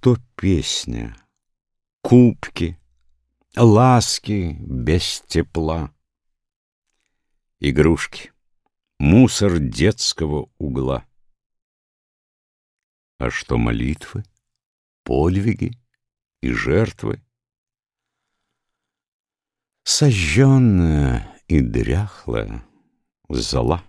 то песня? Кубки, ласки без тепла. Игрушки, мусор детского угла. А что молитвы, подвиги и жертвы? Сожженная и дряхлая зола.